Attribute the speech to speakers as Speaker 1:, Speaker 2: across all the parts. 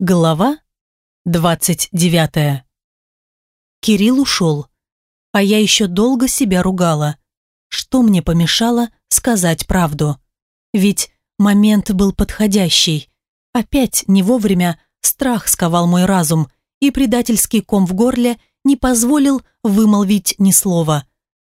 Speaker 1: Глава 29 Кирилл ушел, а я еще долго себя ругала. Что мне помешало сказать правду? Ведь момент был подходящий. Опять не вовремя страх сковал мой разум, и предательский ком в горле не позволил вымолвить ни слова.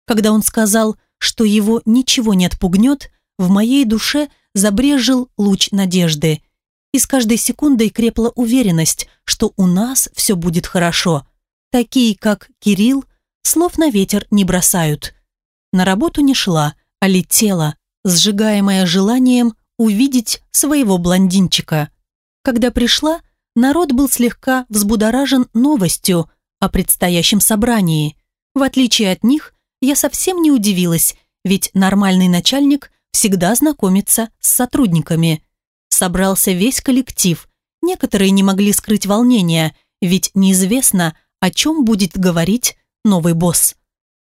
Speaker 1: Когда он сказал, что его ничего не отпугнет, в моей душе забрежил луч надежды – и с каждой секундой крепла уверенность, что у нас все будет хорошо. Такие, как Кирилл, слов на ветер не бросают. На работу не шла, а летела, сжигаемая желанием увидеть своего блондинчика. Когда пришла, народ был слегка взбудоражен новостью о предстоящем собрании. В отличие от них, я совсем не удивилась, ведь нормальный начальник всегда знакомится с сотрудниками собрался весь коллектив. Некоторые не могли скрыть волнения, ведь неизвестно, о чем будет говорить новый босс.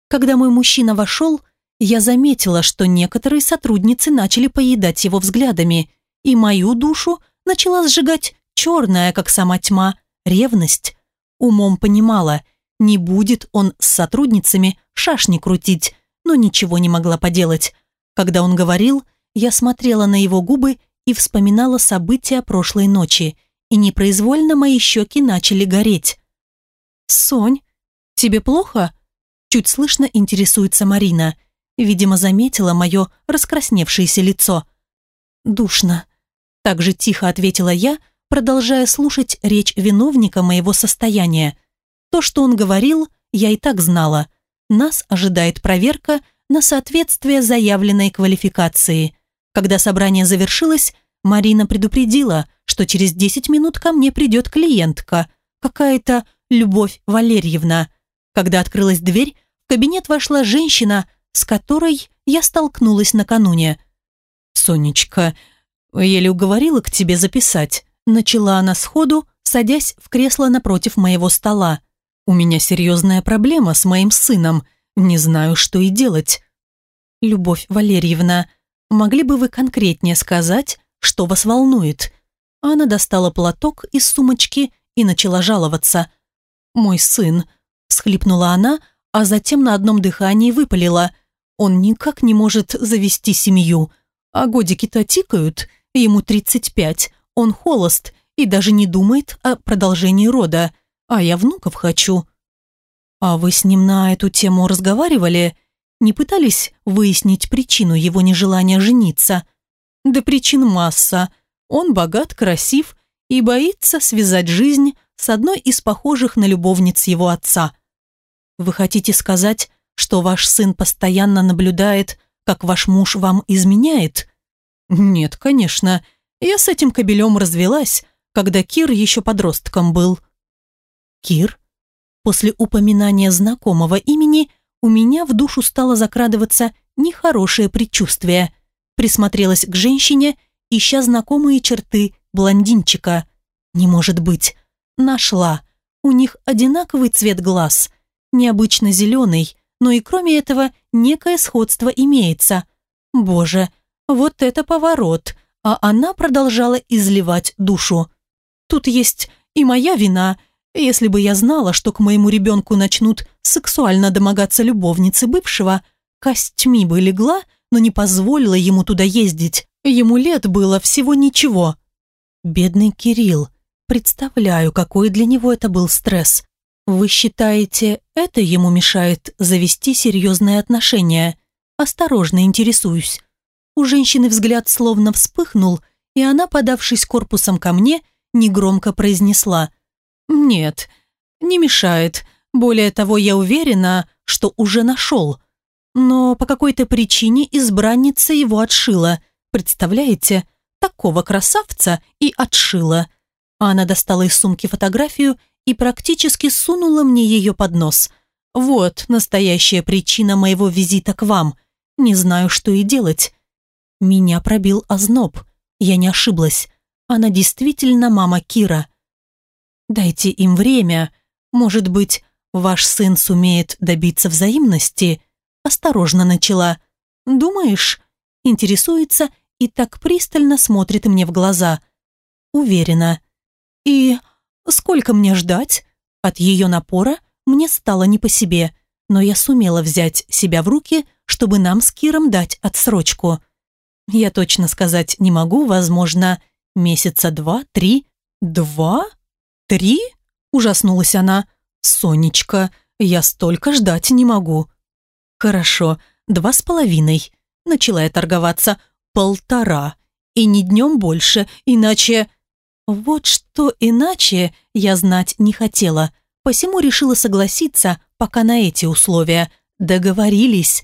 Speaker 1: Когда мой мужчина вошел, я заметила, что некоторые сотрудницы начали поедать его взглядами, и мою душу начала сжигать черная, как сама тьма, ревность. Умом понимала, не будет он с сотрудницами шашни крутить, но ничего не могла поделать. Когда он говорил, я смотрела на его губы и вспоминала события прошлой ночи, и непроизвольно мои щеки начали гореть. «Сонь, тебе плохо?» Чуть слышно интересуется Марина. Видимо, заметила мое раскрасневшееся лицо. «Душно», – так же тихо ответила я, продолжая слушать речь виновника моего состояния. То, что он говорил, я и так знала. Нас ожидает проверка на соответствие заявленной квалификации – когда собрание завершилось, Марина предупредила, что через 10 минут ко мне придет клиентка, какая-то Любовь Валерьевна. Когда открылась дверь, в кабинет вошла женщина, с которой я столкнулась накануне. «Сонечка, еле уговорила к тебе записать», начала она сходу, садясь в кресло напротив моего стола. «У меня серьезная проблема с моим сыном, не знаю, что и делать». «Любовь Валерьевна», Могли бы вы конкретнее сказать, что вас волнует?» Она достала платок из сумочки и начала жаловаться. «Мой сын», – схлипнула она, а затем на одном дыхании выпалила. «Он никак не может завести семью. А годики-то тикают, ему 35, он холост и даже не думает о продолжении рода, а я внуков хочу». «А вы с ним на эту тему разговаривали?» Не пытались выяснить причину его нежелания жениться. Да причин масса. Он богат, красив и боится связать жизнь с одной из похожих на любовниц его отца. Вы хотите сказать, что ваш сын постоянно наблюдает, как ваш муж вам изменяет? Нет, конечно. Я с этим кобелем развелась, когда Кир еще подростком был. Кир? После упоминания знакомого имени – у меня в душу стало закрадываться нехорошее предчувствие. Присмотрелась к женщине, ища знакомые черты блондинчика. Не может быть. Нашла. У них одинаковый цвет глаз. Необычно зеленый, но и кроме этого некое сходство имеется. Боже, вот это поворот. А она продолжала изливать душу. Тут есть и моя вина – если бы я знала, что к моему ребенку начнут сексуально домогаться любовницы бывшего, костьми бы легла, но не позволила ему туда ездить. Ему лет было всего ничего. Бедный Кирилл. Представляю, какой для него это был стресс. Вы считаете, это ему мешает завести серьезные отношения? Осторожно интересуюсь. У женщины взгляд словно вспыхнул, и она, подавшись корпусом ко мне, негромко произнесла – «Нет, не мешает. Более того, я уверена, что уже нашел. Но по какой-то причине избранница его отшила. Представляете, такого красавца и отшила». Она достала из сумки фотографию и практически сунула мне ее под нос. «Вот настоящая причина моего визита к вам. Не знаю, что и делать». Меня пробил озноб. Я не ошиблась. Она действительно мама Кира. Дайте им время. Может быть, ваш сын сумеет добиться взаимности?» Осторожно начала. «Думаешь?» Интересуется и так пристально смотрит мне в глаза. Уверена. «И сколько мне ждать?» От ее напора мне стало не по себе, но я сумела взять себя в руки, чтобы нам с Киром дать отсрочку. Я точно сказать не могу, возможно, месяца два, три. Два? Три? Ужаснулась она. «Сонечка, я столько ждать не могу». «Хорошо, два с половиной». Начала я торговаться. «Полтора. И не днем больше, иначе...» Вот что иначе я знать не хотела, посему решила согласиться пока на эти условия. Договорились.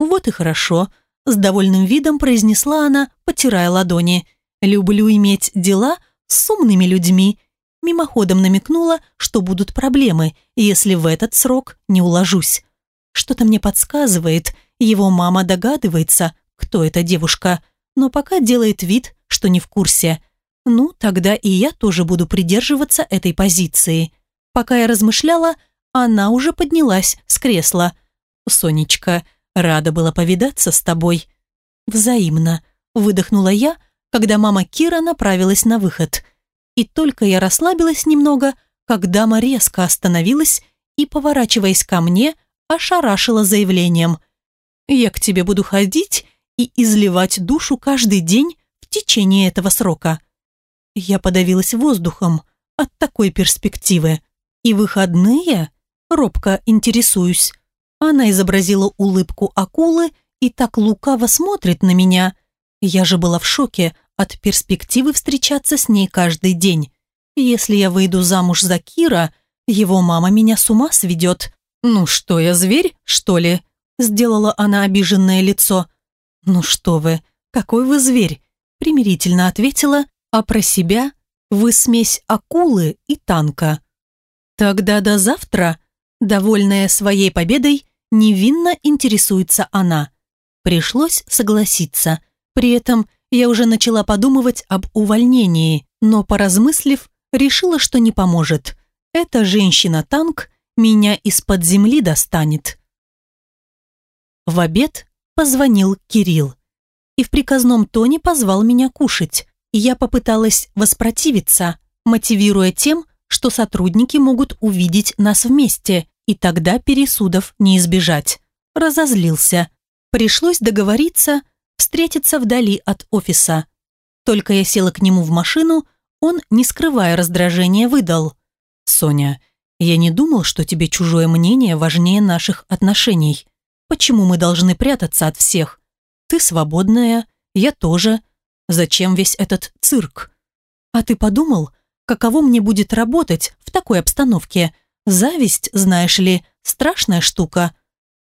Speaker 1: Вот и хорошо, с довольным видом произнесла она, потирая ладони. Люблю иметь дела с умными людьми. Мимоходом намекнула, что будут проблемы, если в этот срок не уложусь. Что-то мне подсказывает, его мама догадывается, кто эта девушка, но пока делает вид, что не в курсе. Ну, тогда и я тоже буду придерживаться этой позиции. Пока я размышляла, она уже поднялась с кресла. «Сонечка, рада была повидаться с тобой». «Взаимно», – выдохнула я, когда мама Кира направилась на выход. И только я расслабилась немного, как дама резко остановилась и, поворачиваясь ко мне, ошарашила заявлением. «Я к тебе буду ходить и изливать душу каждый день в течение этого срока». Я подавилась воздухом от такой перспективы. И выходные? Робко интересуюсь. Она изобразила улыбку акулы и так лукаво смотрит на меня. Я же была в шоке от перспективы встречаться с ней каждый день. Если я выйду замуж за Кира, его мама меня с ума сведет. «Ну что, я зверь, что ли?» Сделала она обиженное лицо. «Ну что вы, какой вы зверь?» Примирительно ответила а про себя вы смесь акулы и танка. Тогда до завтра, довольная своей победой, невинно интересуется она. Пришлось согласиться. При этом я уже начала подумывать об увольнении, но, поразмыслив, решила, что не поможет. Эта женщина-танк меня из-под земли достанет. В обед позвонил Кирилл и в приказном тоне позвал меня кушать. Я попыталась воспротивиться, мотивируя тем, что сотрудники могут увидеть нас вместе, и тогда пересудов не избежать. Разозлился. Пришлось договориться, встретиться вдали от офиса. Только я села к нему в машину, он, не скрывая раздражения, выдал. «Соня, я не думал, что тебе чужое мнение важнее наших отношений. Почему мы должны прятаться от всех? Ты свободная, я тоже. Зачем весь этот цирк? А ты подумал, каково мне будет работать в такой обстановке? Зависть, знаешь ли, страшная штука.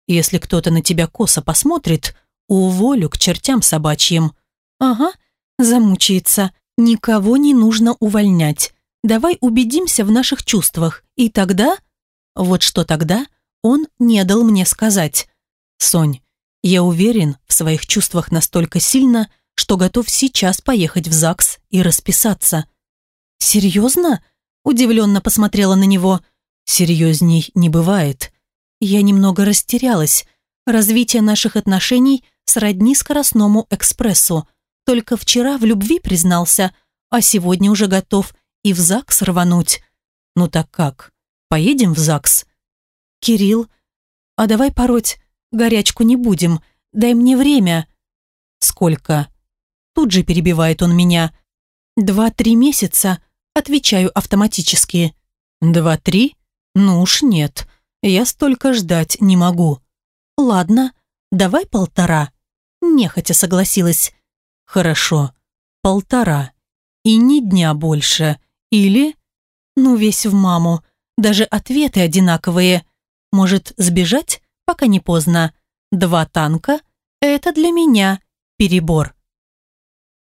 Speaker 1: Если кто-то на тебя косо посмотрит, уволю к чертям собачьим. Ага, замучается. Никого не нужно увольнять. Давай убедимся в наших чувствах. И тогда... Вот что тогда он не дал мне сказать. Сонь, я уверен в своих чувствах настолько сильно, что готов сейчас поехать в ЗАГС и расписаться. «Серьезно?» – удивленно посмотрела на него. «Серьезней не бывает». Я немного растерялась. Развитие наших отношений сродни скоростному экспрессу. Только вчера в любви признался, а сегодня уже готов и в ЗАГС рвануть. Ну так как? Поедем в ЗАГС? Кирилл, а давай пороть горячку не будем. Дай мне время. Сколько? Тут же перебивает он меня. «Два-три месяца», отвечаю автоматически. «Два-три? Ну уж нет, я столько ждать не могу». «Ладно, давай полтора». Нехотя согласилась. «Хорошо, полтора. И ни дня больше. Или...» «Ну, весь в маму. Даже ответы одинаковые. Может, сбежать, пока не поздно. Два танка — это для меня перебор».